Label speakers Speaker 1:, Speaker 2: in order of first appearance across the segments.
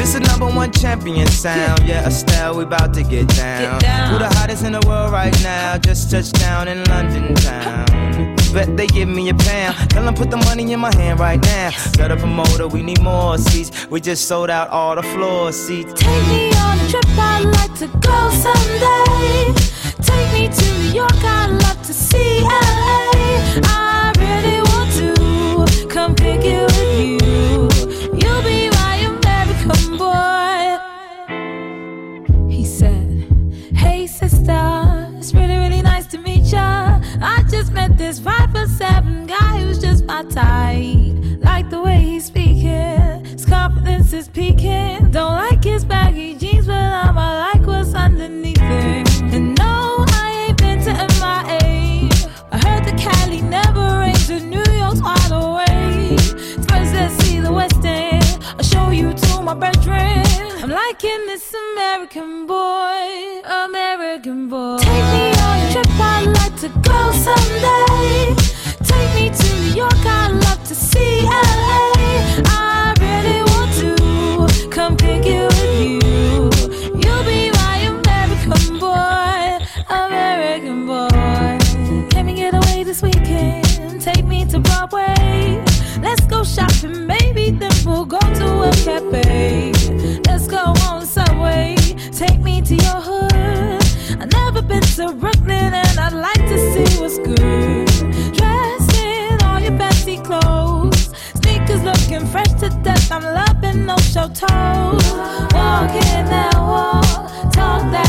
Speaker 1: This is number one champion sound. Yeah, Estelle, we about to get down.
Speaker 2: Get down.
Speaker 1: Who the hottest in the world right now? Just touched down in London town. Bet they give me a pound. Tell them put the money in my hand right now. Got a promoter, we need more seats. We just sold out all the floor seats.
Speaker 2: Take me on a trip, I'd like to go someday. Don't like his baggy jeans, but I'ma my bedroom. I'm liking this American boy, American boy. Take me on a trip, I'd like to go someday. Take me to New York, I'd love to see LA. I really want to come pick you with you. You'll be my American boy, American boy. Can we get away this weekend? Take me to Broadway. Let's go shopping, maybe then we'll go to a cafe. Show toes. Walking that walk, talk that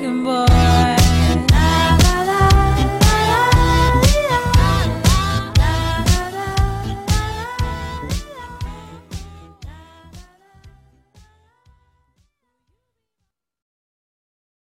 Speaker 1: wrecking ball.